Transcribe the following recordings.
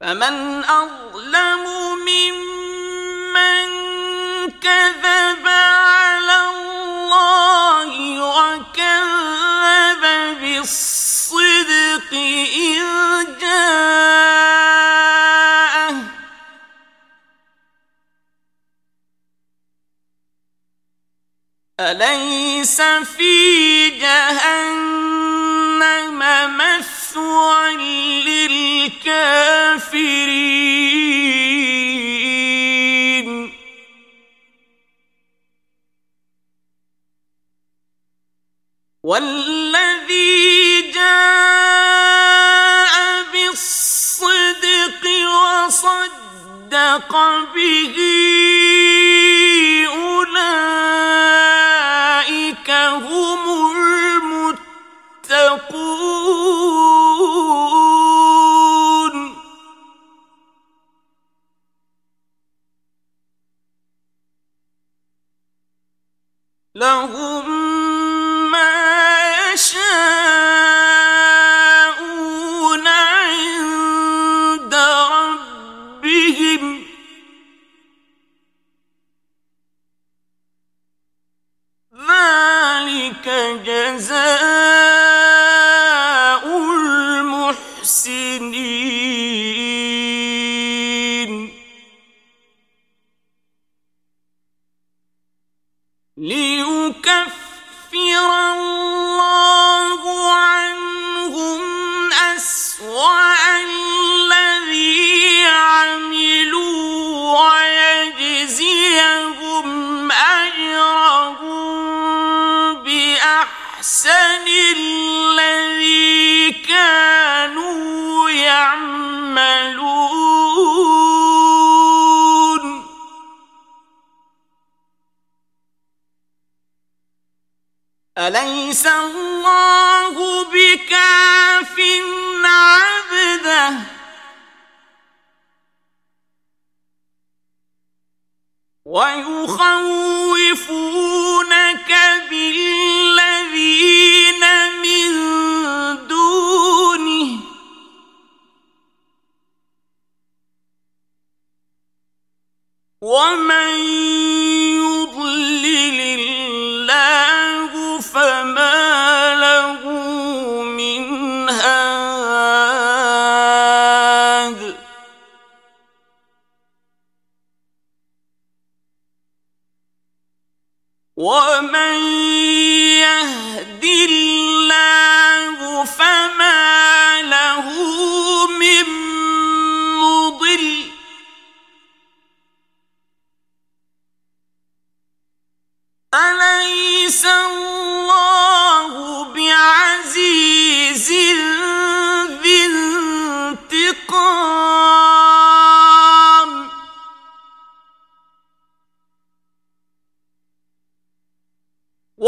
فمن أظلم ممن كذب على الله وكذب بالصدق إذ أليس في جهنم مثوى الكافرين زاد الْأَحْسَنِ الَّذِي كَانُوا يَعْمَلُونَ. أَلَيْسَ اللَّهُ بِكَافٍ عَبْدَهُ؟ ومن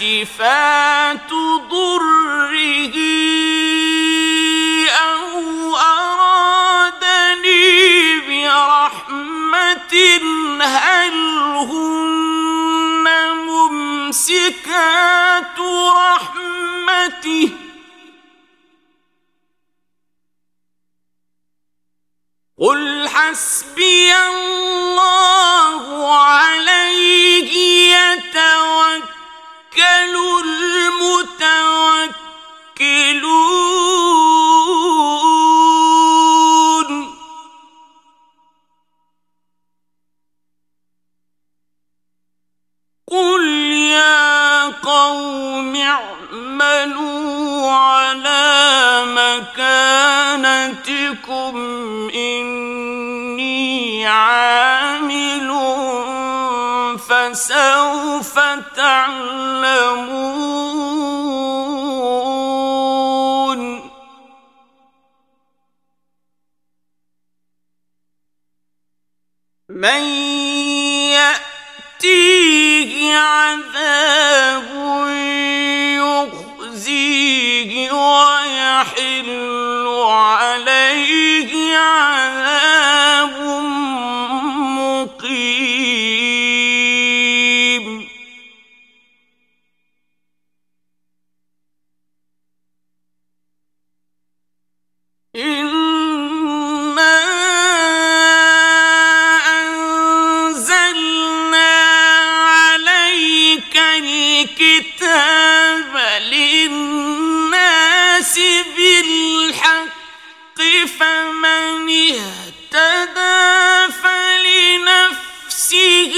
شفاء. من يأتيه عذاب يخزيه ويحل عليه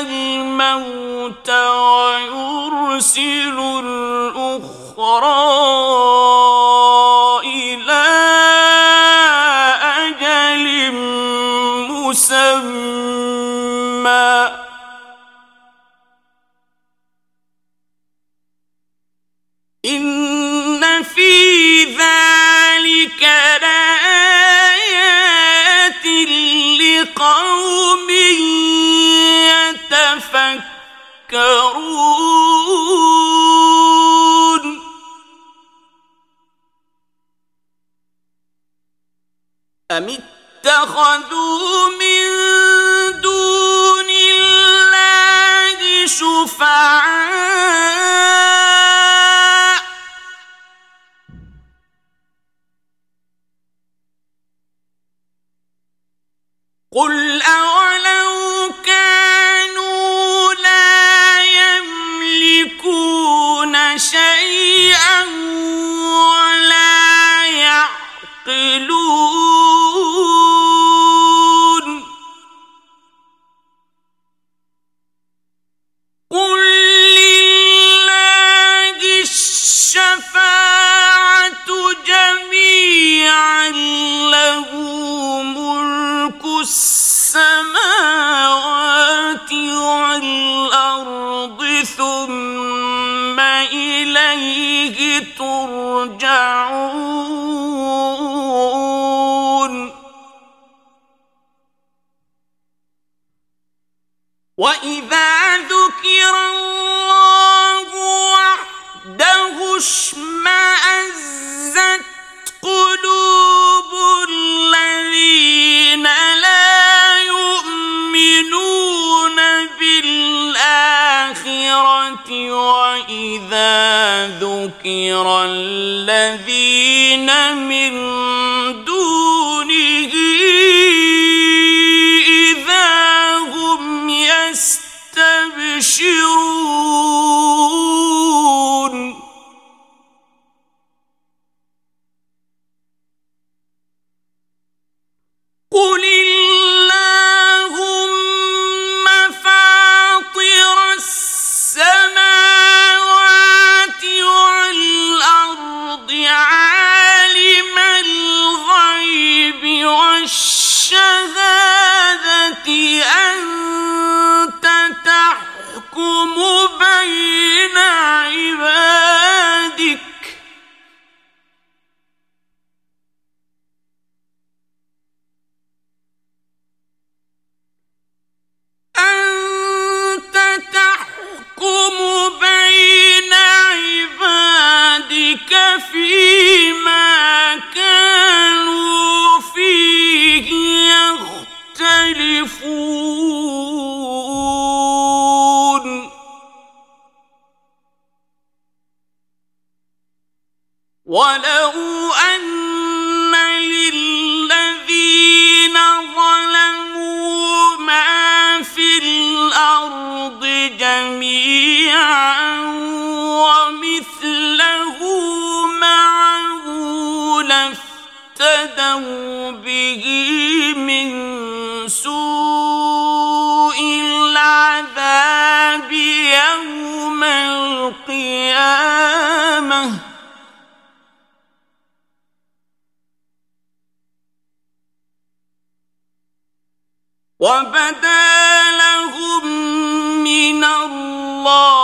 الموت ويرسل الأخرى إلى أجل مسمى. إن في ذلك لآيات أم اتخذوا من دون الله شفعاء؟ قل وإذا ذكر الله وحده اشمأزت قلوب الذين لا يؤمنون بالآخرة وإذا ذكر الذين من لافتدوا به من سوء العذاب يوم القيامة. وبدا لهم من الله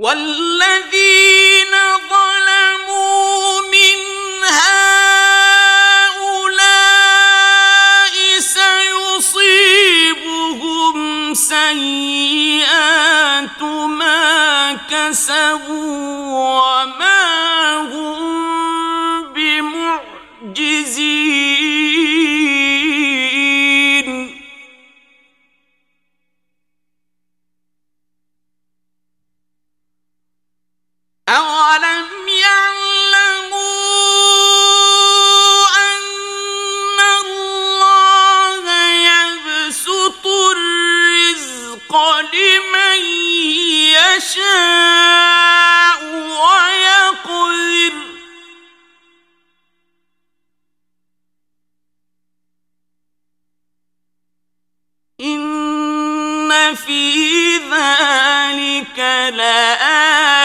والذين ظلموا من هؤلاء سيصيبهم سيئات ما كسبوا وما إن في ذلك لآيات